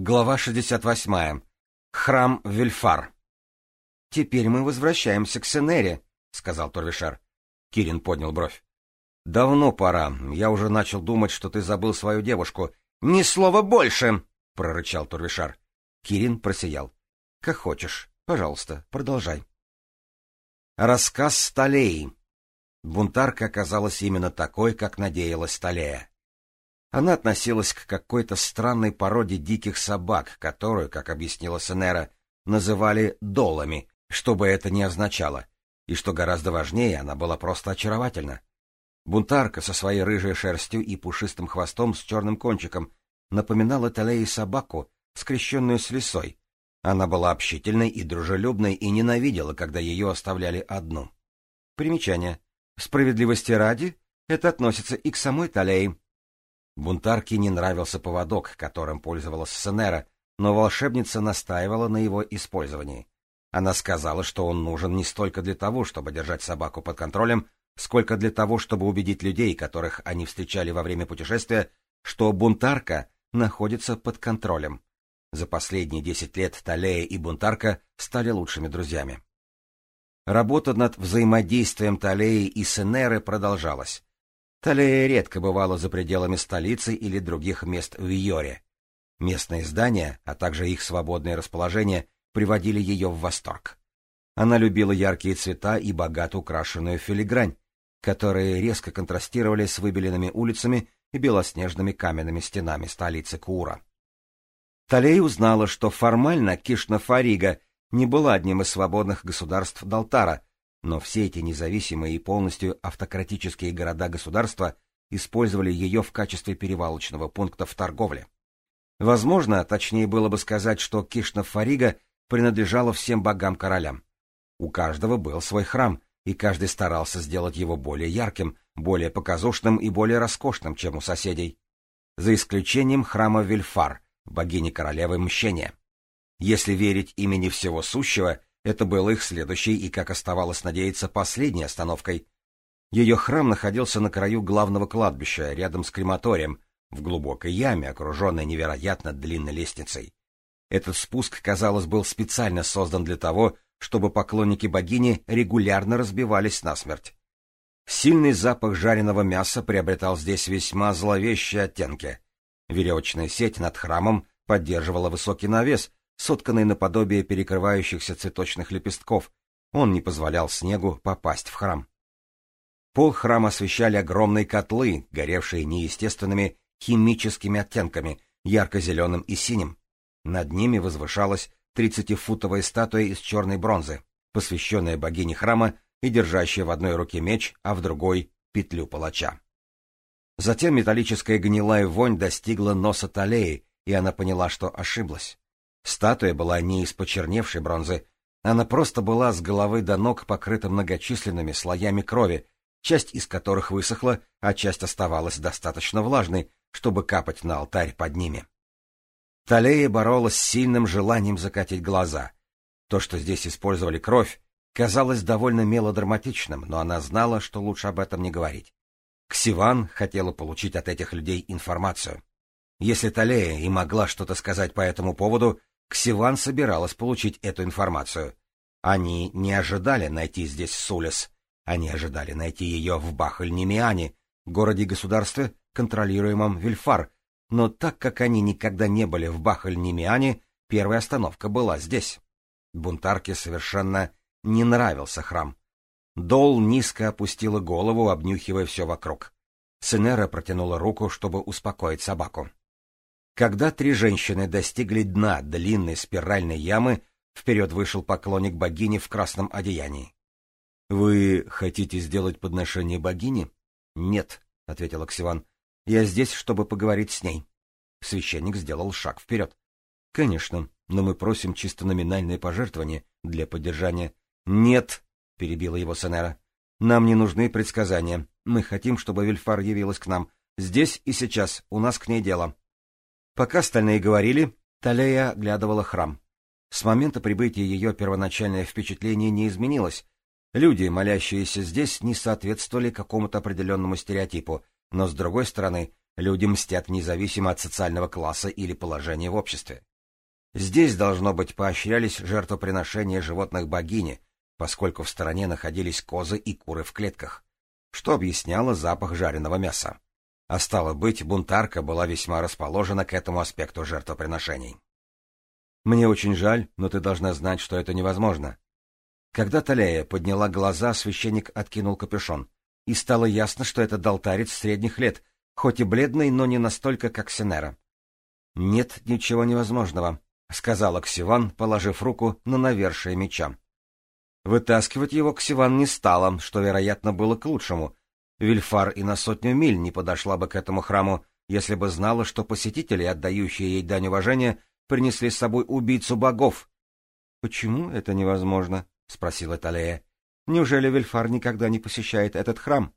Глава 68. Храм Вельфар. «Теперь мы возвращаемся к Сенере», — сказал Торвишар. Кирин поднял бровь. «Давно пора. Я уже начал думать, что ты забыл свою девушку. Ни слова больше!» — прорычал Турвишар. Кирин просиял. «Как хочешь. Пожалуйста, продолжай». Рассказ Сталеи. Бунтарка оказалась именно такой, как надеялась Сталея. Она относилась к какой-то странной породе диких собак, которую, как объяснила Сенера, называли «долами», что бы это ни означало. И что гораздо важнее, она была просто очаровательна. Бунтарка со своей рыжей шерстью и пушистым хвостом с черным кончиком напоминала Талеи собаку, скрещенную с лисой. Она была общительной и дружелюбной и ненавидела, когда ее оставляли одну. Примечание. Справедливости ради, это относится и к самой Талеи, Бунтарке не нравился поводок, которым пользовалась Сенера, но волшебница настаивала на его использовании. Она сказала, что он нужен не столько для того, чтобы держать собаку под контролем, сколько для того, чтобы убедить людей, которых они встречали во время путешествия, что бунтарка находится под контролем. За последние десять лет Талея и бунтарка стали лучшими друзьями. Работа над взаимодействием Талеи и Сенеры продолжалась. Талия редко бывала за пределами столицы или других мест в Йоре. Местные здания, а также их свободное расположение приводили ее в восторг. Она любила яркие цвета и богато украшенную филигрань, которые резко контрастировали с выбеленными улицами и белоснежными каменными стенами столицы Кура. Талей узнала, что формально Кишна-Фарига не была одним из свободных государств Далтара — но все эти независимые и полностью автократические города-государства использовали ее в качестве перевалочного пункта в торговле. Возможно, точнее было бы сказать, что Кишна-Фарига принадлежала всем богам-королям. У каждого был свой храм, и каждый старался сделать его более ярким, более показушным и более роскошным, чем у соседей. За исключением храма Вильфар, богини-королевы Мщения. Если верить имени всего сущего — это был их следующий и, как оставалось надеяться, последней остановкой. Ее храм находился на краю главного кладбища, рядом с крематорием, в глубокой яме, окруженной невероятно длинной лестницей. Этот спуск, казалось, был специально создан для того, чтобы поклонники богини регулярно разбивались насмерть. Сильный запах жареного мяса приобретал здесь весьма зловещие оттенки. Веревочная сеть над храмом поддерживала высокий навес, сотканный наподобие перекрывающихся цветочных лепестков. Он не позволял снегу попасть в храм. Пол храма освещали огромные котлы, горевшие неестественными химическими оттенками, ярко-зеленым и синим. Над ними возвышалась тридцатифутовая статуя из черной бронзы, посвященная богине храма и держащая в одной руке меч, а в другой — петлю палача. Затем металлическая гнилая вонь достигла носа Талеи, и она поняла, что ошиблась. Статуя была не из почерневшей бронзы, она просто была с головы до ног покрыта многочисленными слоями крови, часть из которых высохла, а часть оставалась достаточно влажной, чтобы капать на алтарь под ними. Талея боролась с сильным желанием закатить глаза. То, что здесь использовали кровь, казалось довольно мелодраматичным, но она знала, что лучше об этом не говорить. Ксиван хотела получить от этих людей информацию. Если Талея и могла что-то сказать по этому поводу, Ксиван собиралась получить эту информацию. Они не ожидали найти здесь Сулис. Они ожидали найти ее в бахаль городе-государстве, контролируемом Вильфар. Но так как они никогда не были в бахаль первая остановка была здесь. Бунтарке совершенно не нравился храм. Дол низко опустила голову, обнюхивая все вокруг. Сенера протянула руку, чтобы успокоить собаку. Когда три женщины достигли дна длинной спиральной ямы, вперед вышел поклонник богини в красном одеянии. — Вы хотите сделать подношение богине? — Нет, — ответил Оксиван. — Я здесь, чтобы поговорить с ней. Священник сделал шаг вперед. — Конечно, но мы просим чисто номинальное пожертвование для поддержания. — Нет, — перебила его Сенера. — Нам не нужны предсказания. Мы хотим, чтобы Вильфар явилась к нам. Здесь и сейчас. У нас к ней дело. Пока остальные говорили, Талея оглядывала храм. С момента прибытия ее первоначальное впечатление не изменилось. Люди, молящиеся здесь, не соответствовали какому-то определенному стереотипу, но, с другой стороны, люди мстят независимо от социального класса или положения в обществе. Здесь, должно быть, поощрялись жертвоприношения животных богини, поскольку в стороне находились козы и куры в клетках, что объясняло запах жареного мяса. А стало быть, бунтарка была весьма расположена к этому аспекту жертвоприношений. «Мне очень жаль, но ты должна знать, что это невозможно». Когда Талея подняла глаза, священник откинул капюшон, и стало ясно, что это долтарец средних лет, хоть и бледный, но не настолько, как Синера. «Нет ничего невозможного», — сказала Ксиван, положив руку на навершие меча. Вытаскивать его Ксиван не стала, что, вероятно, было к лучшему. Вильфар и на сотню миль не подошла бы к этому храму, если бы знала, что посетители, отдающие ей дань уважения, принесли с собой убийцу богов. — Почему это невозможно? — спросила Талея. — Неужели Вильфар никогда не посещает этот храм?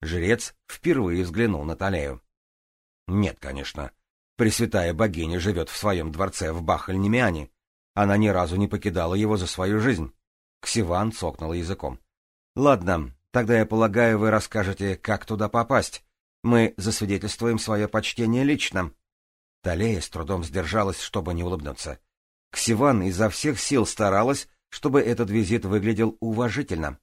Жрец впервые взглянул на Талею. — Нет, конечно. Пресвятая богиня живет в своем дворце в Бахальнемиане. Она ни разу не покидала его за свою жизнь. Ксиван цокнула языком. — Ладно, Тогда я полагаю, вы расскажете, как туда попасть. Мы засвидетельствуем свое почтение лично. Талея с трудом сдержалась, чтобы не улыбнуться. Ксиван изо всех сил старалась, чтобы этот визит выглядел уважительно.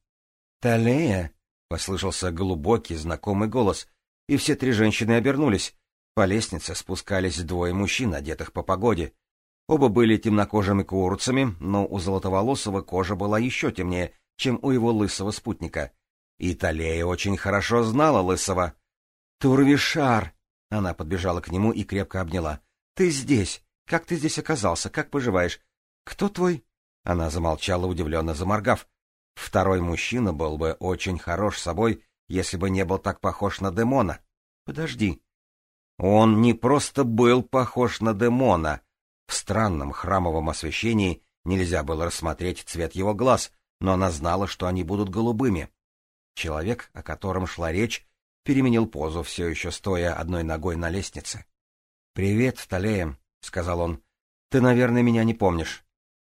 «Талея!» — послышался глубокий знакомый голос, и все три женщины обернулись. По лестнице спускались двое мужчин, одетых по погоде. Оба были темнокожими курцами, но у золотоволосого кожа была еще темнее, чем у его лысого спутника — Италия очень хорошо знала Лысого. «Турвишар!» — она подбежала к нему и крепко обняла. «Ты здесь! Как ты здесь оказался? Как поживаешь? Кто твой?» Она замолчала, удивленно заморгав. Второй мужчина был бы очень хорош собой, если бы не был так похож на Демона. Подожди. Он не просто был похож на Демона. В странном храмовом освещении нельзя было рассмотреть цвет его глаз, но она знала, что они будут голубыми. Человек, о котором шла речь, переменил позу, все еще стоя одной ногой на лестнице. «Привет, Талеем», — сказал он. «Ты, наверное, меня не помнишь».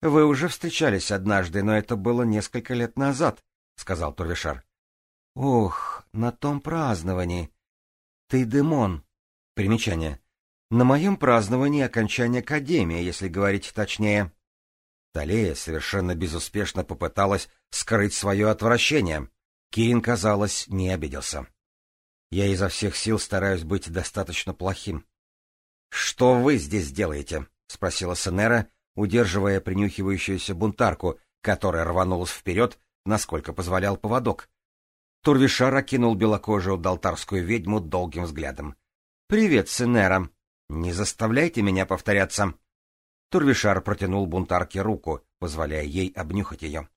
«Вы уже встречались однажды, но это было несколько лет назад», — сказал Турвишар. «Ох, на том праздновании!» «Ты демон!» Примечание. «На моем праздновании окончания Академии, если говорить точнее». Талея совершенно безуспешно попыталась скрыть свое отвращение. Кейн, казалось, не обиделся. «Я изо всех сил стараюсь быть достаточно плохим». «Что вы здесь делаете?» — спросила Сенера, удерживая принюхивающуюся бунтарку, которая рванулась вперед, насколько позволял поводок. Турвишар окинул белокожую долтарскую ведьму долгим взглядом. «Привет, Сенера! Не заставляйте меня повторяться!» Турвишар протянул бунтарке руку, позволяя ей обнюхать ее.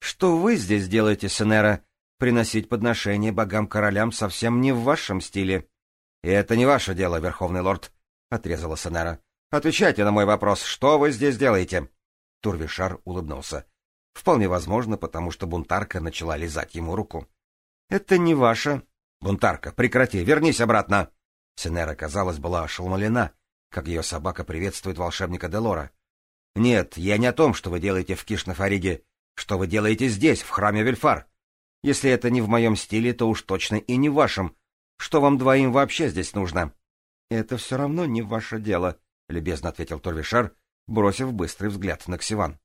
«Что вы здесь делаете, Сенера? приносить подношения богам-королям совсем не в вашем стиле. — Это не ваше дело, Верховный Лорд, — отрезала Сенера. — Отвечайте на мой вопрос, что вы здесь делаете? Турвишар улыбнулся. Вполне возможно, потому что бунтарка начала лизать ему руку. — Это не ваше. — Бунтарка, прекрати, вернись обратно! Сенера, казалось, была ошеломлена, как ее собака приветствует волшебника Делора. — Нет, я не о том, что вы делаете в Кишнафариде. Что вы делаете здесь, в храме Вельфар? Если это не в моем стиле, то уж точно и не в вашем. Что вам двоим вообще здесь нужно? — Это все равно не ваше дело, — любезно ответил Торвишар, бросив быстрый взгляд на Ксиван.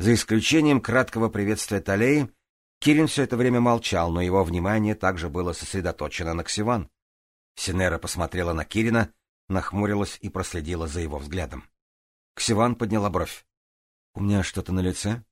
За исключением краткого приветствия Талеи, Кирин все это время молчал, но его внимание также было сосредоточено на Ксиван. Синера посмотрела на Кирина, нахмурилась и проследила за его взглядом. Ксиван подняла бровь. — У меня что-то на лице?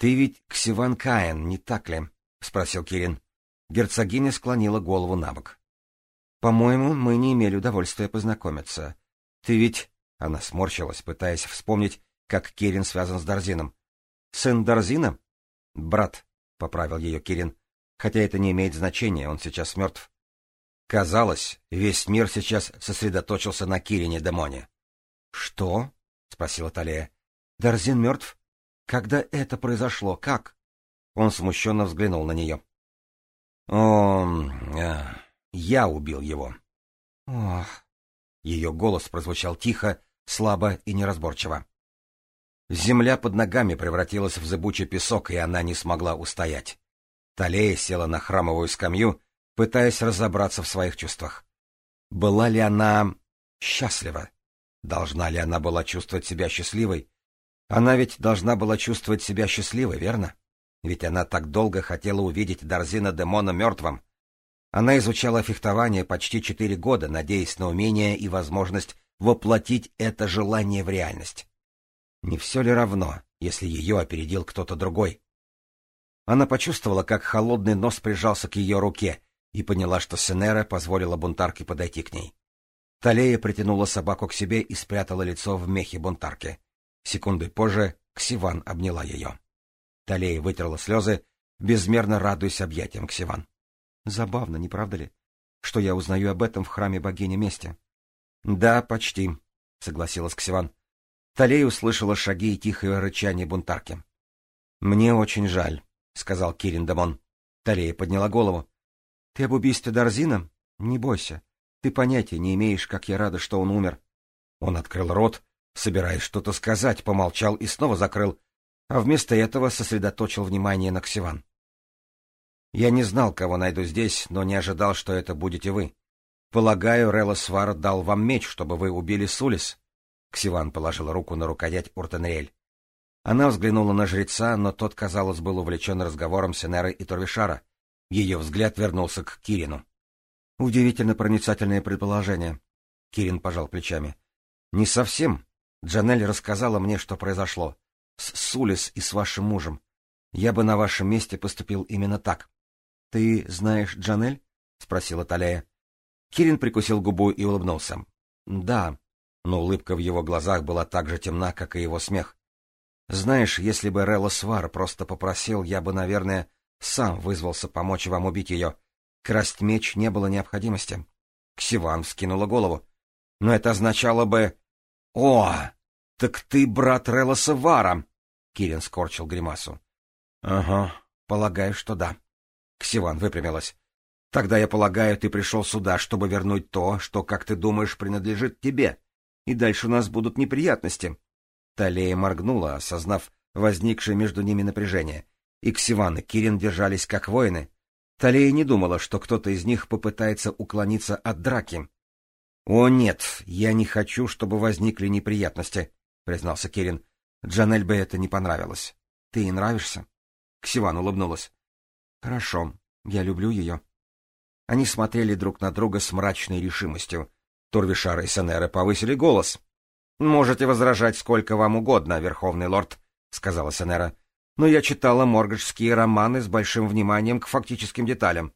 Ты ведь Ксиван Каин, не так ли? — спросил Кирин. Герцогиня склонила голову на бок. — По-моему, мы не имели удовольствия познакомиться. Ты ведь... — она сморщилась, пытаясь вспомнить, как Кирин связан с Дарзином. — Сын Дарзина? — Брат, — поправил ее Кирин. — Хотя это не имеет значения, он сейчас мертв. Казалось, весь мир сейчас сосредоточился на Кирине Демоне. — Что? — спросила Талия. — Дарзин мертв? Когда это произошло? Как? Он смущенно взглянул на нее. О, э, я убил его. Ох. Ее голос прозвучал тихо, слабо и неразборчиво. Земля под ногами превратилась в зыбучий песок, и она не смогла устоять. Талея села на храмовую скамью, пытаясь разобраться в своих чувствах. Была ли она счастлива? Должна ли она была чувствовать себя счастливой? Она ведь должна была чувствовать себя счастливой, верно? Ведь она так долго хотела увидеть Дарзина Демона мертвым. Она изучала фехтование почти четыре года, надеясь на умение и возможность воплотить это желание в реальность. Не все ли равно, если ее опередил кто-то другой? Она почувствовала, как холодный нос прижался к ее руке, и поняла, что Сенера позволила бунтарке подойти к ней. Талея притянула собаку к себе и спрятала лицо в мехе бунтарки. Секунды позже Ксиван обняла ее. Талея вытерла слезы, безмерно радуясь объятиям Ксиван. Забавно, не правда ли, что я узнаю об этом в храме богини Мести? — Да, почти, — согласилась Ксиван. Талея услышала шаги и тихое рычание бунтарки. — Мне очень жаль, — сказал Кирин Дамон. Талея подняла голову. — Ты об убийстве Дарзина? Не бойся. Ты понятия не имеешь, как я рада, что он умер. Он открыл рот, собираясь что-то сказать, помолчал и снова закрыл, а вместо этого сосредоточил внимание на Ксиван. «Я не знал, кого найду здесь, но не ожидал, что это будете вы. Полагаю, Релла Свар дал вам меч, чтобы вы убили Сулис». Ксиван положил руку на рукоять Уртенриэль. Она взглянула на жреца, но тот, казалось, был увлечен разговором Сенеры и Торвишара. Ее взгляд вернулся к Кирину. «Удивительно проницательное предположение». Кирин пожал плечами. «Не совсем. Джанель рассказала мне, что произошло. С Сулис и с вашим мужем. Я бы на вашем месте поступил именно так. — Ты знаешь Джанель? — спросила Талея. Кирин прикусил губу и улыбнулся. — Да, но улыбка в его глазах была так же темна, как и его смех. — Знаешь, если бы Релла Свар просто попросил, я бы, наверное, сам вызвался помочь вам убить ее. Красть меч не было необходимости. Ксиван вскинула голову. — Но это означало бы... — О, так ты брат Релоса Вара! — Кирин скорчил гримасу. — Ага, полагаю, что да. Ксиван выпрямилась. — Тогда, я полагаю, ты пришел сюда, чтобы вернуть то, что, как ты думаешь, принадлежит тебе. И дальше у нас будут неприятности. Талея моргнула, осознав возникшее между ними напряжение. И Ксиван и Кирин держались как воины. Талея не думала, что кто-то из них попытается уклониться от драки. «О, нет, я не хочу, чтобы возникли неприятности», — признался Керин. «Джанель бы это не понравилось. Ты ей нравишься?» Ксиван улыбнулась. «Хорошо, я люблю ее». Они смотрели друг на друга с мрачной решимостью. Турвишар и Сенера повысили голос. «Можете возражать сколько вам угодно, Верховный Лорд», — сказала Сенера. «Но я читала моргаджские романы с большим вниманием к фактическим деталям».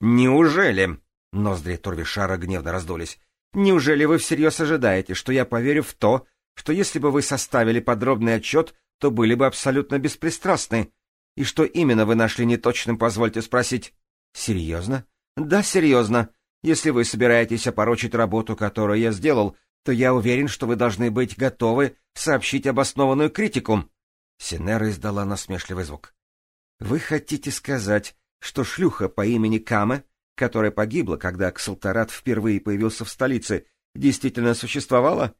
«Неужели?» — ноздри Турвишара гневно раздулись. Неужели вы всерьез ожидаете, что я поверю в то, что если бы вы составили подробный отчет, то были бы абсолютно беспристрастны? И что именно вы нашли неточным, позвольте спросить? Серьезно? Да, серьезно. Если вы собираетесь опорочить работу, которую я сделал, то я уверен, что вы должны быть готовы сообщить обоснованную критику. Синера издала насмешливый звук. Вы хотите сказать, что шлюха по имени Каме которая погибла, когда Ксалтарат впервые появился в столице, действительно существовала?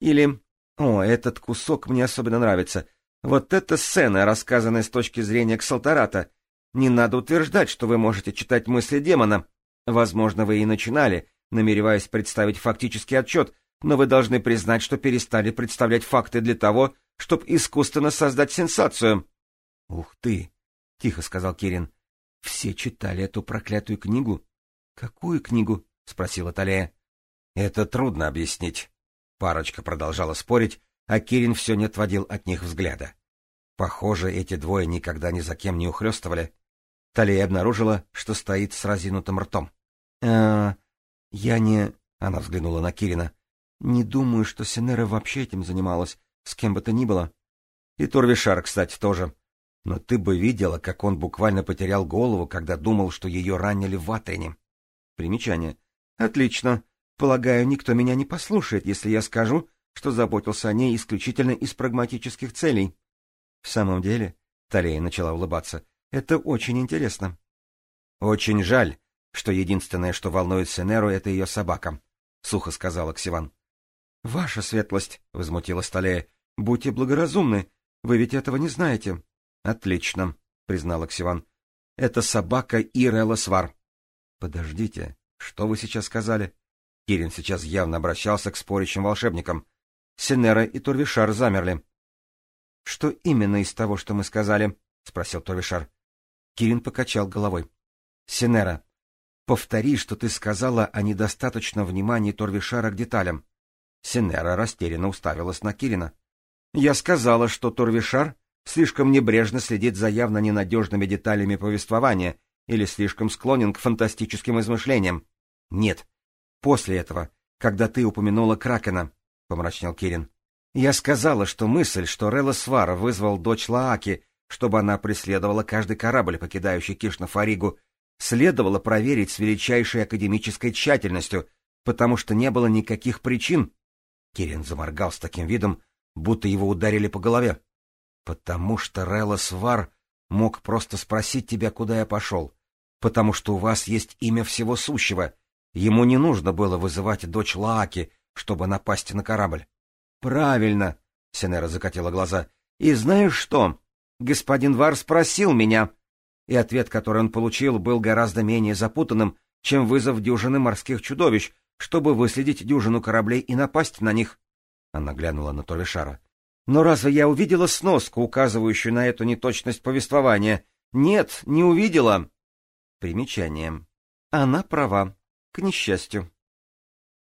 Или «О, этот кусок мне особенно нравится. Вот эта сцена, рассказанная с точки зрения Ксалтарата. Не надо утверждать, что вы можете читать мысли демона. Возможно, вы и начинали, намереваясь представить фактический отчет, но вы должны признать, что перестали представлять факты для того, чтобы искусственно создать сенсацию». «Ух ты!» — тихо сказал Кирин. Все читали эту проклятую книгу. Какую книгу? спросила Талия. Это трудно объяснить. Парочка продолжала спорить, а Кирин все не отводил от них взгляда. Похоже, эти двое никогда ни за кем не ухлёстывали. Талия обнаружила, что стоит с разинутым ртом. «Э, я не...» — она взглянула на Кирина. «Не думаю, что Сенера вообще этим занималась, с кем бы то ни было». И Турвишар, кстати, тоже. Но ты бы видела, как он буквально потерял голову, когда думал, что ее ранили в Атене. Примечание. Отлично. Полагаю, никто меня не послушает, если я скажу, что заботился о ней исключительно из прагматических целей. В самом деле, Талия начала улыбаться, это очень интересно. Очень жаль, что единственное, что волнует Сенеру, это ее собака, — сухо сказала Ксиван. — Ваша светлость, — возмутилась Талия, — будьте благоразумны, вы ведь этого не знаете. «Отлично», — признал Оксиван. «Это собака Ирелла Свар». «Подождите, что вы сейчас сказали?» Кирин сейчас явно обращался к спорящим волшебникам. Синера и Турвишар замерли. «Что именно из того, что мы сказали?» — спросил Турвишар. Кирин покачал головой. «Синера, повтори, что ты сказала о недостаточном внимании Турвишара к деталям». Синера растерянно уставилась на Кирина. «Я сказала, что Турвишар слишком небрежно следит за явно ненадежными деталями повествования или слишком склонен к фантастическим измышлениям. Нет. После этого, когда ты упомянула Кракена, — помрачнел Кирин, — я сказала, что мысль, что Релла Свара вызвал дочь Лааки, чтобы она преследовала каждый корабль, покидающий Кишнафаригу, следовало проверить с величайшей академической тщательностью, потому что не было никаких причин. Кирин заморгал с таким видом, будто его ударили по голове. Потому что Релос Вар мог просто спросить тебя, куда я пошел. Потому что у вас есть имя всего сущего. Ему не нужно было вызывать дочь Лааки, чтобы напасть на корабль. — Правильно, — Сенера закатила глаза. — И знаешь что? Господин Вар спросил меня. И ответ, который он получил, был гораздо менее запутанным, чем вызов дюжины морских чудовищ, чтобы выследить дюжину кораблей и напасть на них. Она глянула на Толишара. Но разве я увидела сноску, указывающую на эту неточность повествования? Нет, не увидела. Примечание. Она права, к несчастью.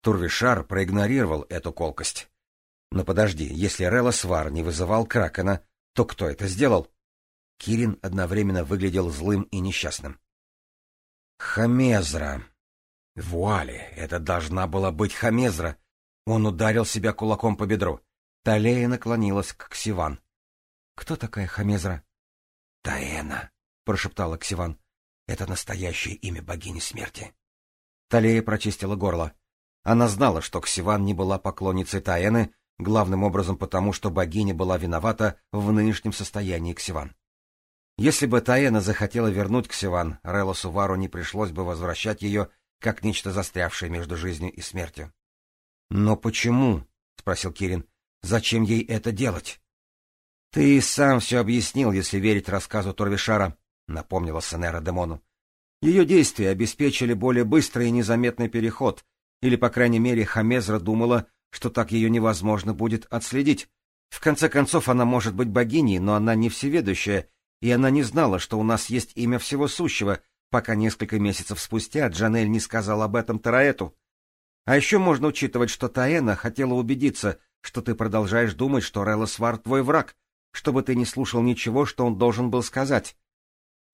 Турвишар проигнорировал эту колкость. Но подожди, если Релла Свар не вызывал Кракена, то кто это сделал? Кирин одновременно выглядел злым и несчастным. Хамезра. Вуали, это должна была быть Хамезра. Он ударил себя кулаком по бедру. Талея наклонилась к Ксиван. — Кто такая Хамезра? — Таэна, — прошептала Ксиван. — Это настоящее имя богини смерти. Талея прочистила горло. Она знала, что Ксиван не была поклонницей Таэны, главным образом потому, что богиня была виновата в нынешнем состоянии Ксиван. Если бы Таэна захотела вернуть Ксиван, Релла Сувару не пришлось бы возвращать ее, как нечто застрявшее между жизнью и смертью. — Но почему? — спросил Кирин. Зачем ей это делать? — Ты сам все объяснил, если верить рассказу Торвишара, — напомнила Сенера Демону. Ее действия обеспечили более быстрый и незаметный переход, или, по крайней мере, Хамезра думала, что так ее невозможно будет отследить. В конце концов, она может быть богиней, но она не всеведущая, и она не знала, что у нас есть имя всего сущего, пока несколько месяцев спустя Джанель не сказал об этом Тараэту. А еще можно учитывать, что Таэна хотела убедиться — что ты продолжаешь думать, что Релосвар твой враг, чтобы ты не слушал ничего, что он должен был сказать.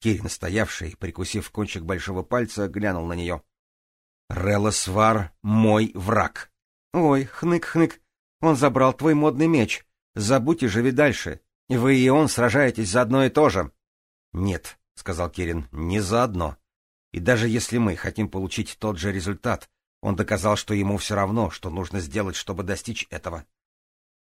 Кирин, стоявший, прикусив кончик большого пальца, глянул на нее. «Релосвар — мой враг!» «Ой, хнык-хнык, он забрал твой модный меч. Забудьте живи дальше. Вы и он сражаетесь за одно и то же». «Нет», — сказал Кирин, — «не за одно. И даже если мы хотим получить тот же результат, он доказал, что ему все равно, что нужно сделать, чтобы достичь этого».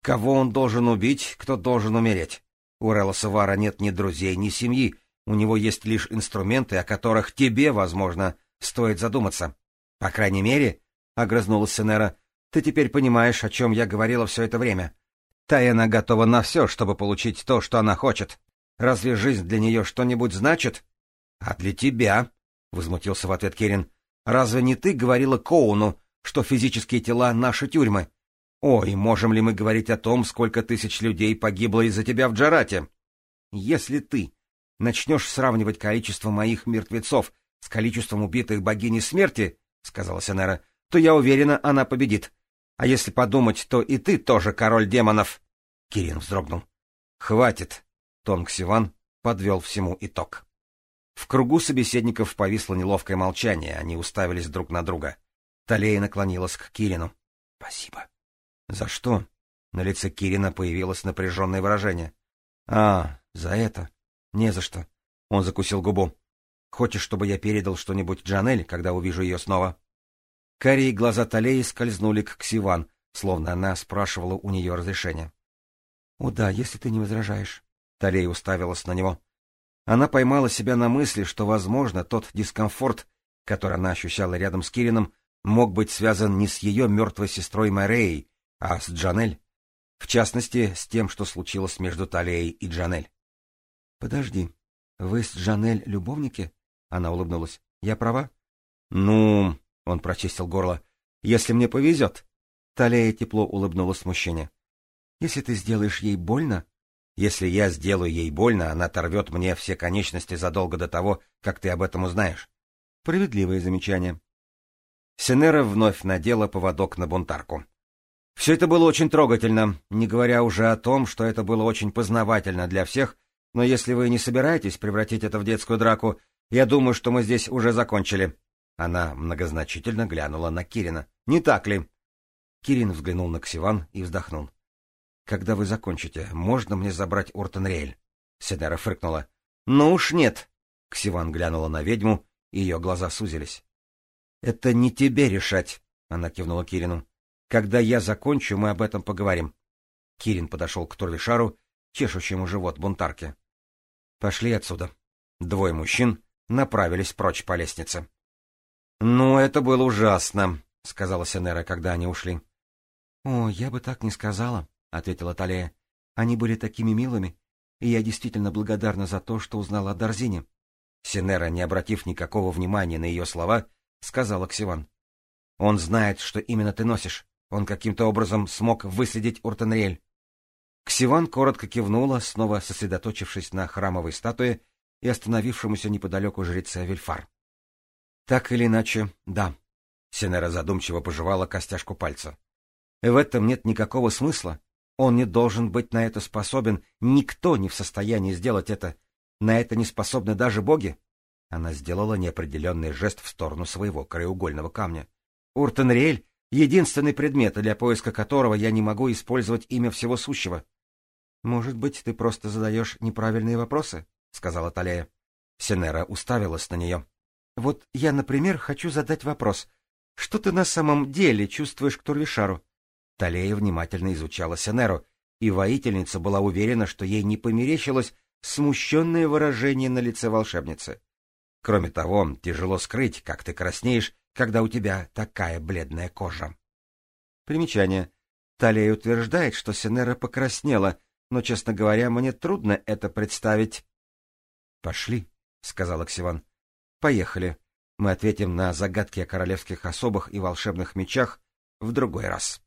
Кого он должен убить, кто должен умереть. У Релла Савара нет ни друзей, ни семьи, у него есть лишь инструменты, о которых тебе, возможно, стоит задуматься. По крайней мере, — огрызнулась Сенера, — ты теперь понимаешь, о чем я говорила все это время. Таяна готова на все, чтобы получить то, что она хочет. Разве жизнь для нее что-нибудь значит? — А для тебя, — возмутился в ответ Керин, — разве не ты говорила Коуну, что физические тела — наши тюрьмы? Ой, можем ли мы говорить о том, сколько тысяч людей погибло из-за тебя в Джарате? Если ты начнешь сравнивать количество моих мертвецов с количеством убитых богини смерти, — сказала Сенера, — то я уверена, она победит. А если подумать, то и ты тоже король демонов. Кирин вздрогнул. Хватит. Тонг Сиван подвел всему итог. В кругу собеседников повисло неловкое молчание, они уставились друг на друга. Талея наклонилась к Кирину. — Спасибо. «За что?» На лице Кирина появилось напряженное выражение. «А, за это? Не за что». Он закусил губу. «Хочешь, чтобы я передал что-нибудь Джанель, когда увижу ее снова?» Карие глаза Талеи скользнули к Ксиван, словно она спрашивала у нее разрешения. «О да, если ты не возражаешь». Талея уставилась на него. Она поймала себя на мысли, что, возможно, тот дискомфорт, который она ощущала рядом с Кирином, мог быть связан не с ее мертвой сестрой Мэреей, а с Джанель? В частности, с тем, что случилось между Талией и Джанель. — Подожди, вы с Джанель любовники? Она улыбнулась. — Я права? — Ну, — он прочистил горло, — если мне повезет. Талия тепло улыбнулась мужчине. — Если ты сделаешь ей больно... — Если я сделаю ей больно, она оторвет мне все конечности задолго до того, как ты об этом узнаешь. Справедливое замечание. Сенера вновь надела поводок на бунтарку. Все это было очень трогательно, не говоря уже о том, что это было очень познавательно для всех, но если вы не собираетесь превратить это в детскую драку, я думаю, что мы здесь уже закончили. Она многозначительно глянула на Кирина. «Не так ли?» Кирин взглянул на Ксиван и вздохнул. «Когда вы закончите, можно мне забрать Ортон Рейль?» Седера фыркнула. «Ну уж нет!» Ксиван глянула на ведьму, и ее глаза сузились. «Это не тебе решать!» — она кивнула Кирину. Когда я закончу, мы об этом поговорим. Кирин подошел к Турвишару, чешущему живот бунтарки. Пошли отсюда. Двое мужчин направились прочь по лестнице. — Ну, это было ужасно, — сказала Сенера, когда они ушли. — О, я бы так не сказала, — ответила Талия. — Они были такими милыми, и я действительно благодарна за то, что узнала о Дарзине. Сенера, не обратив никакого внимания на ее слова, сказала Ксиван. — Он знает, что именно ты носишь. Он каким-то образом смог высадить Уртенриэль. Ксиван коротко кивнула, снова сосредоточившись на храмовой статуе и остановившемуся неподалеку жреца Вильфар. — Так или иначе, да. Сенера задумчиво пожевала костяшку пальца. — В этом нет никакого смысла. Он не должен быть на это способен. Никто не в состоянии сделать это. На это не способны даже боги. Она сделала неопределенный жест в сторону своего краеугольного камня. — Уртенриэль единственный предмет, для поиска которого я не могу использовать имя всего сущего. — Может быть, ты просто задаешь неправильные вопросы? — сказала Талея. Сенера уставилась на нее. — Вот я, например, хочу задать вопрос. Что ты на самом деле чувствуешь к Турвишару? Талея внимательно изучала Сенеру, и воительница была уверена, что ей не померещилось смущенное выражение на лице волшебницы. Кроме того, тяжело скрыть, как ты краснеешь, когда у тебя такая бледная кожа. Примечание. Талей утверждает, что Сенера покраснела, но, честно говоря, мне трудно это представить. — Пошли, — сказал Оксиван. — Поехали. Мы ответим на загадки о королевских особых и волшебных мечах в другой раз.